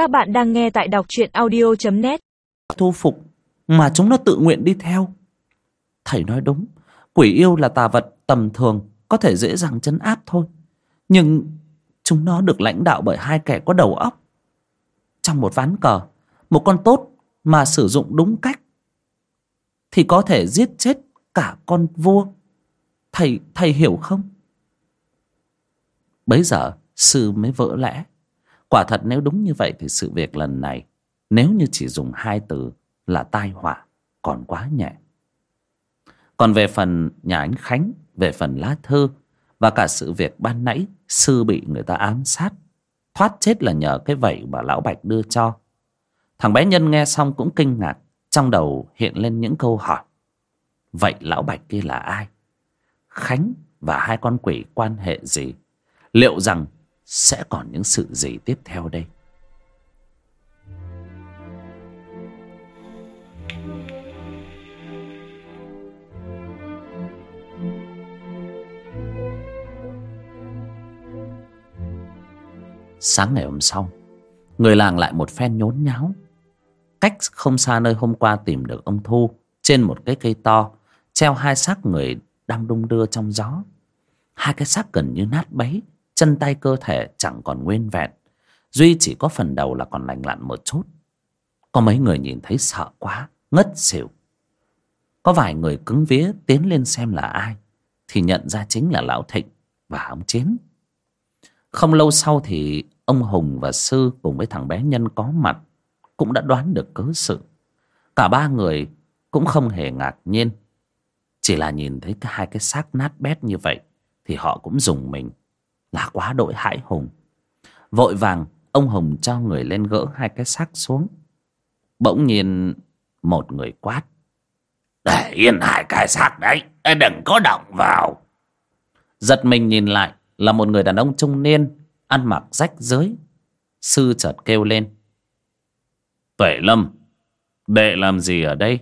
Các bạn đang nghe tại đọc truyện audio.net thu phục mà chúng nó tự nguyện đi theo. Thầy nói đúng, quỷ yêu là tà vật tầm thường, có thể dễ dàng chấn áp thôi. Nhưng chúng nó được lãnh đạo bởi hai kẻ có đầu óc. Trong một ván cờ, một con tốt mà sử dụng đúng cách, thì có thể giết chết cả con vua. Thầy thầy hiểu không? Bấy giờ, sư mới vỡ lẽ quả thật nếu đúng như vậy thì sự việc lần này, nếu như chỉ dùng hai từ là tai họa, còn quá nhẹ. Còn về phần nhà anh khánh, về phần lá thư và cả sự việc ban nãy sư bị người ta ám sát, thoát chết là nhờ cái vẩy mà lão bạch đưa cho. Thằng bé nhân nghe xong cũng kinh ngạc, trong đầu hiện lên những câu hỏi. Vậy lão bạch kia là ai? Khánh và hai con quỷ quan hệ gì? Liệu rằng sẽ còn những sự gì tiếp theo đây? Sáng ngày hôm sau, người làng lại một phen nhốn nháo. Cách không xa nơi hôm qua tìm được ông thu trên một cái cây to, treo hai xác người đang đung đưa trong gió. Hai cái xác gần như nát bấy chân tay cơ thể chẳng còn nguyên vẹn. Duy chỉ có phần đầu là còn lành lặn một chút. Có mấy người nhìn thấy sợ quá, ngất xỉu. Có vài người cứng vía tiến lên xem là ai, thì nhận ra chính là lão thịnh và ông chiến. Không lâu sau thì ông hùng và sư cùng với thằng bé nhân có mặt cũng đã đoán được cớ sự. Cả ba người cũng không hề ngạc nhiên. Chỉ là nhìn thấy hai cái xác nát bét như vậy thì họ cũng dùng mình là quá đội hãi hùng. Vội vàng, ông hùng cho người lên gỡ hai cái xác xuống. Bỗng nhiên, một người quát. Để yên hai cái xác đấy đừng có động vào. Giật mình nhìn lại, là một người đàn ông trung niên, ăn mặc rách rưới. Sư chợt kêu lên. Tuệ lâm đệ làm gì ở đây?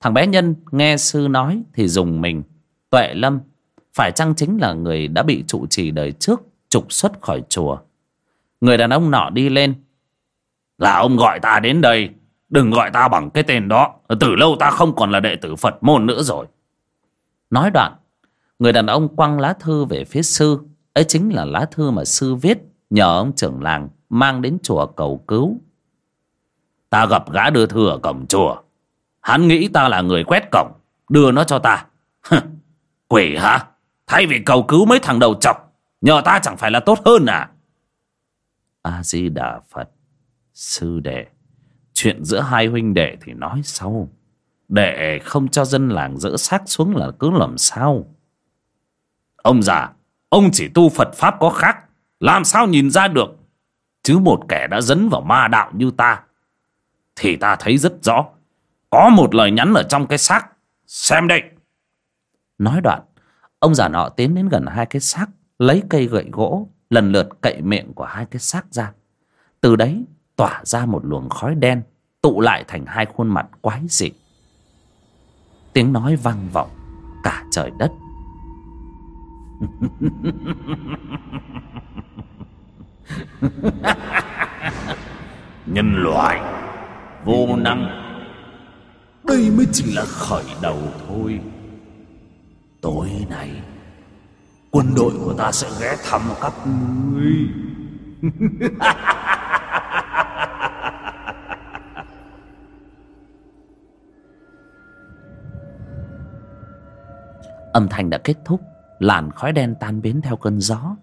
Thằng bé nhân nghe sư nói thì dùng mình. Tuệ lâm phải chăng chính là người đã bị trụ trì đời trước, trục xuất khỏi chùa? Người đàn ông nọ đi lên. Là ông gọi ta đến đây. Đừng gọi ta bằng cái tên đó. Từ lâu ta không còn là đệ tử phật môn nữa rồi. Nói đoạn, người đàn ông quăng lá thư về phía sư. Ấy chính là lá thư mà sư viết nhờ ông trưởng làng mang đến chùa cầu cứu. Ta gặp gã đưa thư ở cổng chùa. Hắn nghĩ ta là người quét cổng, đưa nó cho ta. Quỷ hả? Thay vì cầu cứu mấy thằng đầu chọc, nhờ ta chẳng phải là tốt hơn à? A di đà phật sư đệ, chuyện giữa hai huynh đệ thì nói sau. Đệ không cho dân làng dỡ xác xuống là cứ làm sao ông già, ông chỉ tu phật pháp có khác. Làm sao nhìn ra được? Chứ một kẻ đã dấn vào ma đạo như ta, thì ta thấy rất rõ. Có một lời nhắn ở trong cái xác. Xem đây. Nói đoạn ông già nọ tiến đến gần hai cái xác, lấy cây gậy gỗ, lần lượt cậy miệng của hai cái xác ra. Từ đấy tỏa ra một luồng khói đen, tụ lại thành hai khuôn mặt quái dị. Tiếng nói vang vọng cả trời đất. Nhân loại, vô năng. Đây mới chỉ là khởi đầu thôi tối nay, quân đội của ta sẽ ghé thăm các ngươi. Âm thanh đã kết thúc, làn khói đen tan biến theo cơn gió.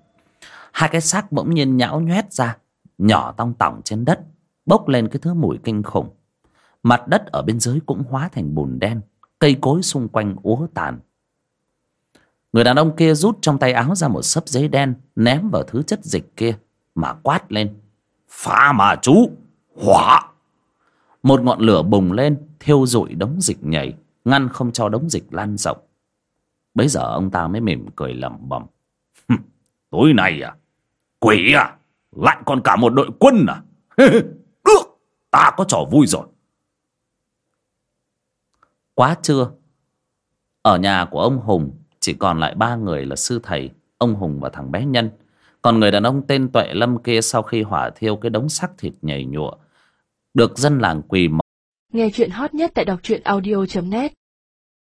Hai cái xác bỗng nhiên nhão nhoét ra, nhỏ tong tỏng trên đất, bốc lên cái thứ mùi kinh khủng. Mặt đất ở bên dưới cũng hóa thành bùn đen, cây cối xung quanh úa tàn người đàn ông kia rút trong tay áo ra một sấp giấy đen, ném vào thứ chất dịch kia, mà quát lên, phá mà chú, hỏa! Một ngọn lửa bùng lên, thiêu rụi đống dịch nhảy ngăn không cho đống dịch lan rộng. Bấy giờ ông ta mới mỉm cười lẩm bẩm tối nay à quỷ à lại còn cả một đội quân à? Được, ta có trò vui rồi. Quá trưa, ở nhà của ông hùng chỉ còn lại ba người là sư thầy, ông hùng và thằng bé nhân. Còn người đàn ông tên tuệ lâm kia sau khi hỏa thiêu cái đống xác thịt nhầy nhụa, được dân làng quỳ mọ Nghe chuyện hot nhất tại đọc truyện audio.net